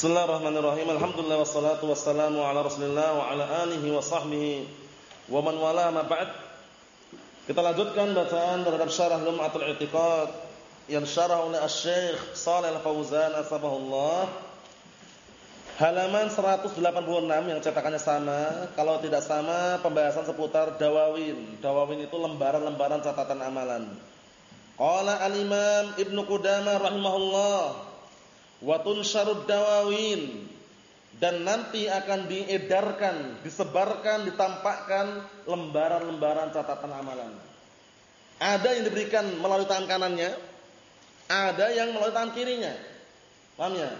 Bismillahirrahmanirrahim. Alhamdulillah wassalatu wassalamu ala Rasulillah wa ala alihi wa sahbihi wa man wala ma ba'd. Kita lanjutkan bacaan terhadap syarah Lum'atul I'tiqad yang syarah oleh Asy-Syaikh Shalih Al-Fauzan asbahullah. Halaman 186 yang cetakannya sama. Kalau tidak sama, pembahasan seputar dawawin. Dawawin itu lembaran-lembaran catatan amalan. Qala al-Imam Ibnu Qudamah rahimahullah Watun syarud dawawin dan nanti akan diedarkan, disebarkan, ditampakkan lembaran-lembaran catatan amalan. Ada yang diberikan melalui tangan kanannya, ada yang melalui tangan kirinya. Paham ya?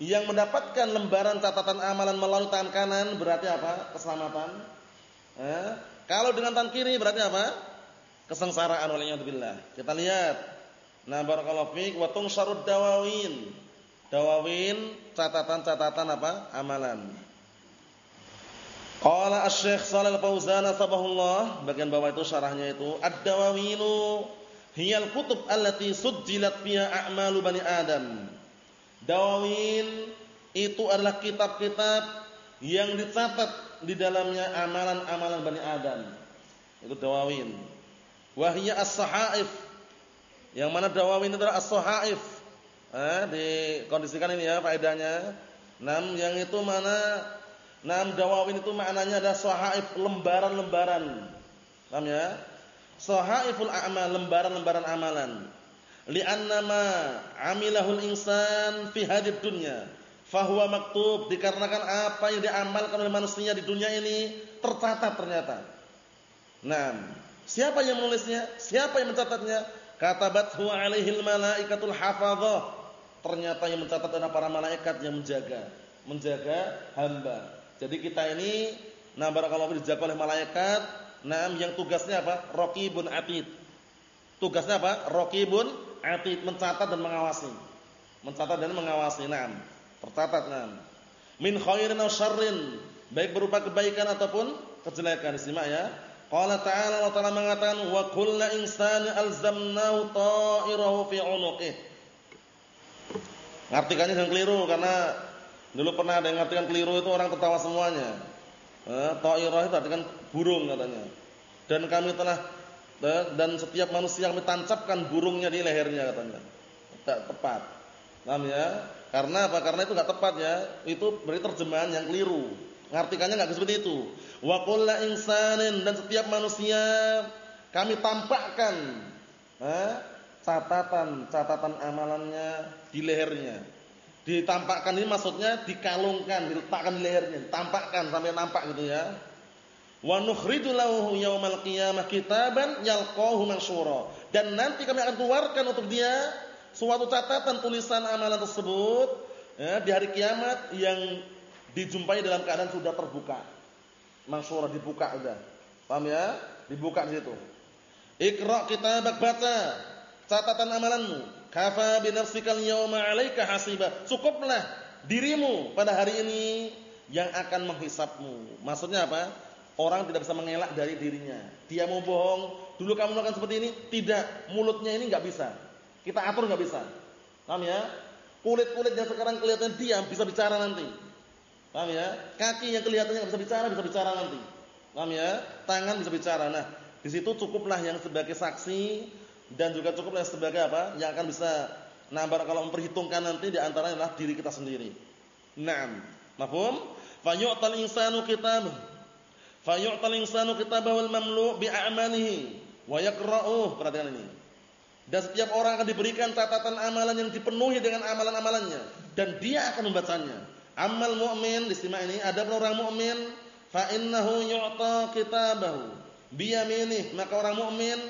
Yang mendapatkan lembaran catatan amalan melalui tangan kanan berarti apa? Keselamatan. Eh? Kalau dengan tangan kiri berarti apa? Kesengsaraan olehnya Kita lihat. Nah, barakallahu fiik wa syarud dawawin Dawawin catatan-catatan apa? Amalan. Qala Asy-Syaikh Shalal Fauzan sabahullah, bagian bawah itu syarahnya itu ad-dawawinu hiyal kutub allati sujjilat fiha a'malu bani Adam. Dawawin itu adalah kitab-kitab yang dicatat di dalamnya amalan-amalan Bani Adam. Itu dawawin. Wahia as-sahaif. Yang mana dawawin itu adalah as-sahaif Eh, dikondisikan ini ya faedahnya. Nam yang itu mana? Nam dawawin itu maknanya ada sahaif lembaran-lembaran. Paham ya? Sahaiful a'mal, lembaran-lembaran amalan. Li'anna ma 'amilahul insan fi hadid dunya fahuwa maktub dikarenakan apa yang diamalkan oleh manusia di dunia ini tercatat ternyata. Nah, siapa yang menulisnya? Siapa yang mencatatnya? Katabathu alaihil malaikatul hafadhah ternyata yang mencatat adalah para malaikat yang menjaga, menjaga hamba. Jadi kita ini nah barakallahu dijaga oleh malaikat, nah yang tugasnya apa? Raqibun atid. Tugasnya apa? Raqibun atid, mencatat dan mengawasi. Mencatat dan mengawasi. Naam. Tercatat, naam. Min khairin aw syarrin, baik berupa kebaikan ataupun kejelekan. Simak ya. Qala ta'ala Allah Ta'ala mengatakan wa kullu insani alzamnahu ta'irahu fi 'unuqihi Ngartikannya jangan keliru karena dulu pernah ada yang ngartikan keliru itu orang tertawa semuanya. Eh, Ta'irah itu artikan burung katanya. Dan kami telah eh, dan setiap manusia kami tancapkan burungnya di lehernya katanya. Tidak tepat. Paham ya? Karena apa? Karena itu enggak tepat ya. Itu beri terjemahan yang keliru. Ngartikannya enggak seperti itu. Wa kullu insanin dan setiap manusia kami tampakkan eh, catatan catatan amalannya di lehernya. Ditampakkan ini maksudnya dikalungkan, diletakkan di lehernya, ditampakkan sampai nampak gitu ya. Wa nukhriju lahu yaumal qiyamah kitaban yalqahu mansyura. Dan nanti kami akan keluarkan untuk dia suatu catatan tulisan amalan tersebut ya, di hari kiamat yang dijumpai dalam keadaan sudah terbuka. Mansyura dibuka sudah. Paham ya? Dibuka di situ. Iqra kitabak baca catatan amalanmu. Kafa bi nafsikal yawma 'alaika hasiba. Cukuplah dirimu pada hari ini yang akan menghisapmu. Maksudnya apa? Orang tidak bisa mengelak dari dirinya. Dia mau bohong, dulu kamu melakukan seperti ini, tidak. Mulutnya ini enggak bisa. Kita atur enggak bisa. Paham ya? Kulit-kulit yang sekarang kelihatan diam bisa bicara nanti. Paham ya? Kaki yang kelihatannya enggak bisa bicara bisa bicara nanti. Paham ya? Tangan bisa bicara. Nah, di situ cukuplah yang sebagai saksi dan juga cukuplah sebagai apa? Yang akan bisa nambah kalau memperhitungkan nanti di antaranya adalah diri kita sendiri. Naam. Mafhum? Fayu'tal insanu kitab. Fayu'tal insanu kitabahu al-mamlu' bi a'malihi wa yaqra'uh. Perhatikan ini. Dan setiap orang akan diberikan catatan amalan yang dipenuhi dengan amalan-amalannya dan dia akan membacanya. Amal mukmin di sini ini ada orang mukmin fa innahu yu'ta kitabahu bi yaminih maka orang mukmin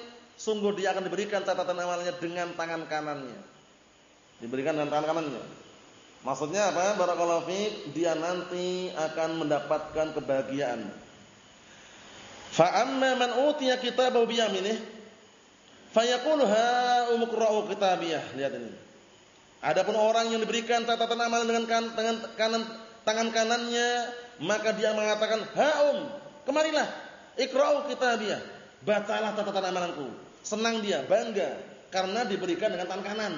sungguh dia akan diberikan catatan amalnya dengan tangan kanannya. Diberikan dengan tangan kanannya. Maksudnya apa? Barakallahu fiik, dia nanti akan mendapatkan kebahagiaan. Fa amma man utiya kitabahu bi yaminih fayaqulu ha umqra'u kitabiyah. Lihat ini. Adapun orang yang diberikan catatan amalan dengan kan, dengan kanan tangan kanannya, maka dia mengatakan, "Ha um, kemarilah, ikra'u kitabiyah." Bacalah catatan amalanku. Senang dia, bangga karena diberikan dengan tangan kanan.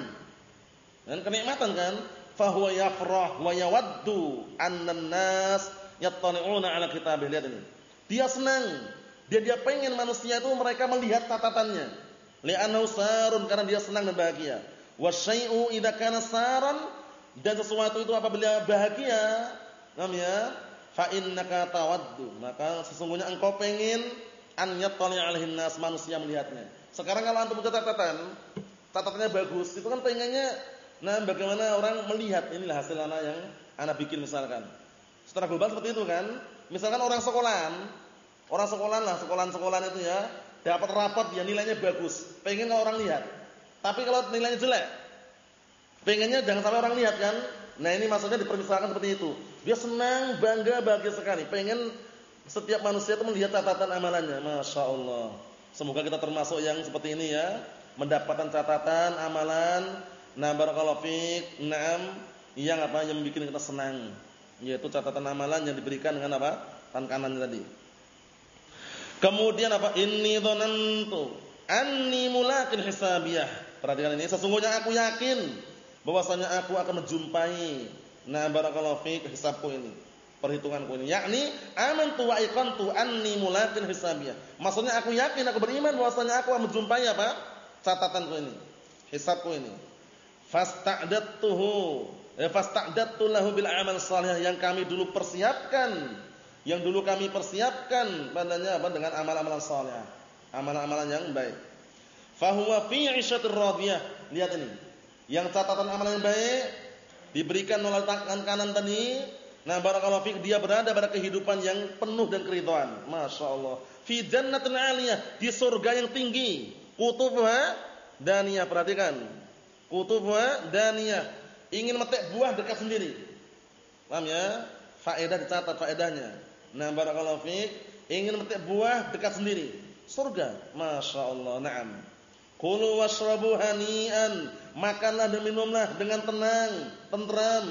Dan kenikmatan kan? fahuwa yafrah wa yawaddu anna an-nas yattali'una 'ala kitabih. Lihat ini. Dia senang. Dia dia pengen manusia itu mereka melihat catatannya. Li'annahu sarun karena dia senang dan bahagia. Wa syai'u idza kana saran dan sesuatu itu apabila bahagia, namanya fa innaka tawaddu. Maka sesungguhnya engkau pengen an yattali 'alaihin nas manusia melihatnya. Sekarang kalau antum catatan, catatannya bagus, itu kan pengennya nah bagaimana orang melihat inilah hasil anak yang anak bikin misalkan. Secara global seperti itu kan. Misalkan orang sekolahan, orang sekolahan lah, sekolahan-sekolahan itu ya, dapat rapat dia nilainya bagus. Pengen kalau orang lihat. Tapi kalau nilainya jelek, pengennya jangan sampai orang lihat kan. Nah ini maksudnya dipermisalkan seperti itu. Dia senang, bangga, bahagia sekali. Pengen setiap manusia itu melihat catatan amalannya. Masya Allah. Semoga kita termasuk yang seperti ini ya. Mendapatkan catatan amalan. Barakallahu fiqh. Naam. Yang apa? Yang bikin kita senang yaitu catatan amalan yang diberikan dengan apa? Tan kanan tadi. Kemudian apa? Inni dzanantu anni mulaqin hisabiyah. Perhatikan ini, sesungguhnya aku yakin bahwasanya aku akan menjumpai barakallahu fiik hisabku ini. Perhitunganku ini, yakni amantu wa iqantu anni mulaqin hisabiyah. Maksudnya aku yakin, aku beriman bahwasanya aku akan menjumpai apa? catatanku ini, hisabku ini. Fasta'dadtuhu Eh, fasta'dattu lahu bil amal salih yang kami dulu persiapkan, yang dulu kami persiapkan padanya apa dengan amal-amalan saleh, amalan-amalan yang baik. Fahuwa fi 'ishatir radiyah. Lihat ini. Yang catatan amalan yang baik diberikan oleh tangan kanan tadi, nah barakallahu fik dia berada pada kehidupan yang penuh dan keridhaan. Masyaallah. Fi jannatin 'aliyah, di surga yang tinggi. Kutubha daniyah, perhatikan. Kutubha daniyah ingin metik buah dekat sendiri. Paham ya? Faedah dicatat faedahnya. Nah, barakallahu fiik, ingin metik buah dekat sendiri. Surga. Masya Allah. Naam. Kulu washrabu hani'an. Makanlah dan minumlah dengan tenang, tentram.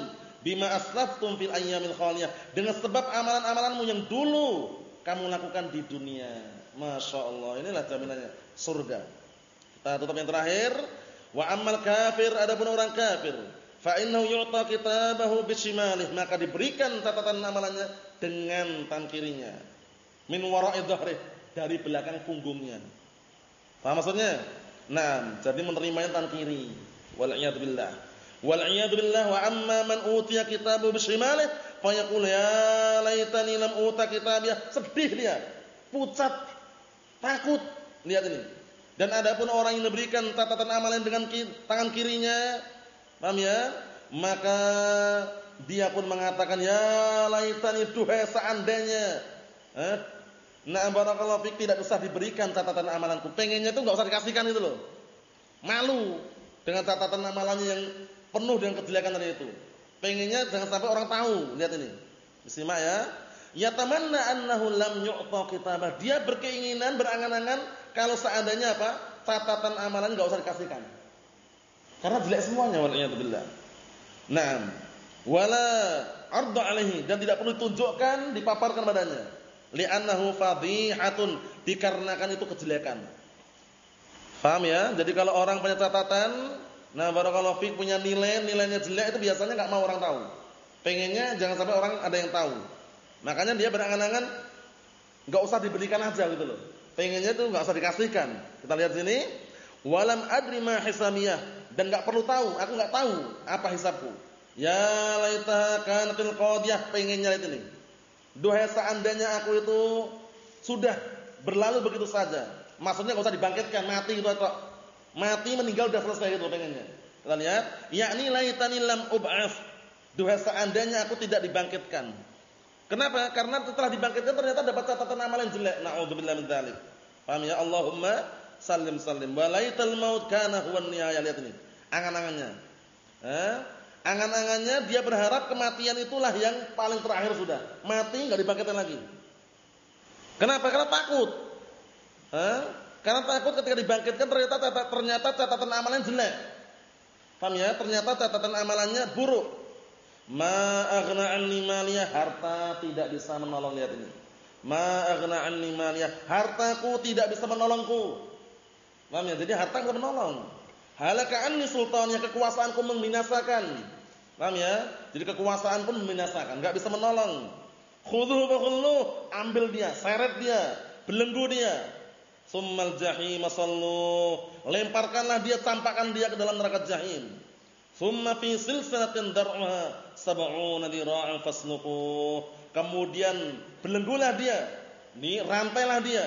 Bima aslaftum fil ayyamil khaliyah. Dengan sebab amalan-amalanmu yang dulu kamu lakukan di dunia. Masya Allah. Inilah jaminannya. Surga. Kita tutup yang terakhir. Wa amal kafir. Adapun orang kafir fa innahu yu'ta kitabahu bishimalih maka diberikan catatan amalannya dengan tangan kirinya min wara'i dhahrih dari belakang punggungnya paham maksudnya nah jadi menerimanya tangan kiri wal billah wal wa amma man utiya kitabahu bishimalih fa yaqul ya laitani lam uta kitabiyah. Sedih dia. Pucat. Takut. Lihat ini. Dan adapun orang yang diberikan catatan amalan dengan tangan kirinya Paham ya? Maka dia pun mengatakan ya laitani duhai seandainya. Eh? Nah barakallahu fik tidak usah diberikan catatan amalanku. Pengennya itu enggak usah dikasihkan itu loh. Malu dengan catatan amalannya yang penuh dengan kejelekan tadi itu. Pengennya jangan sampai orang tahu. Lihat ini. Disimak ya. Ya tamanna annahu lam yu'ta kitabah. Dia berkeinginan, berangan-angan kalau seandainya apa? Catatan amalan enggak usah dikasihkan. Karena jelek semuanya waliyadzubillah. Naam. Wala arda alaihi dan tidak perlu ditunjukkan, dipaparkan badannya. Li'annahu fadhihatun dikarenakan itu kejelekan. Paham ya? Jadi kalau orang punya catatan, nah barakallahu fik punya nilai, nilainya jelek itu biasanya enggak mau orang tahu. Pengennya jangan sampai orang ada yang tahu. Makanya dia berangan-angan enggak usah diberikan aja gitu loh. Pengennya itu enggak usah dikasihkan. Kita lihat sini. Walam adri ma hisamiyah dan nggak perlu tahu, aku nggak tahu apa hisabku. Ya laita kanatil qadiyah pengennya itu nih. Duhai seandainya aku itu sudah berlalu begitu saja. Maksudnya enggak usah dibangkitkan, mati itu atau mati meninggal sudah selesai itu pengennya. Kita lihat, yakni laitani lam ub'ats. Duhai seandainya aku tidak dibangkitkan. Kenapa? Karena setelah dibangkitkan ternyata dapat catatan amalan jelek. Nauzubillahi min dzalik. Paham ya? Allahumma salim salim. Walaital maut kana huwa nihayah. Lihat ini angan-angannya. Eh? Angan-angannya dia berharap kematian itulah yang paling terakhir sudah. Mati nggak dibangkitkan lagi. Kenapa? Karena takut. Eh? Karena takut ketika dibangkitkan ternyata ternyata catatan amalan jelek. Paham ya? Ternyata catatan amalannya buruk. Ma aghna anni harta tidak bisa menolong lihat ini. Ma aghna anni hartaku tidak bisa menolongku. Paham ya? Jadi harta enggak menolong. Halaka anni sultannya kekuasaanku membinasakan. Paham ya? Jadi kekuasaan pun membinasakan, enggak bisa menolong. Khudhuhu ambil dia, seret dia, belenggu dia. Summal jahim sallu. Lemparkanlah dia, campakkan dia ke dalam neraka jahim. Summa fi silsilatin dar'uha sab'una dira'an fasluquh. Kemudian belenggulah dia, ini rantailah dia.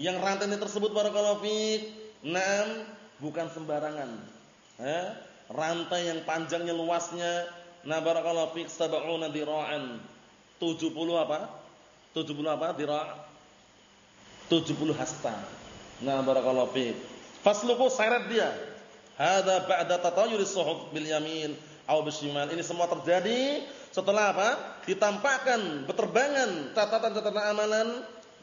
Yang rantainya tersebut barakallahu fiik, enam bukan sembarangan. Eh? Rantai yang panjangnya luasnya, nah barakallahu fiik sab'una dira'an. 70 apa? 70 apa? Dira' 70 hasta. Nah barakallahu fiik. Fasluquh seret dia. Hada ba'da tatayuri suhuf bil yamin aw bisyimal. Ini semua terjadi setelah apa? Ditampakkan beterbangan catatan-catatan amalan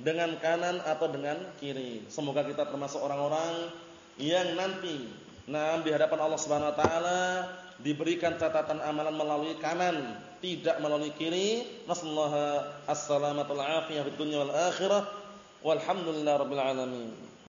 dengan kanan atau dengan kiri. Semoga kita termasuk orang-orang yang nanti nah di hadapan Allah Subhanahu wa taala diberikan catatan amalan melalui kanan, tidak melalui kiri. Nasallahu as-salamata wal afiyah fid dunya wal akhirah. Walhamdulillahirabbil alamin.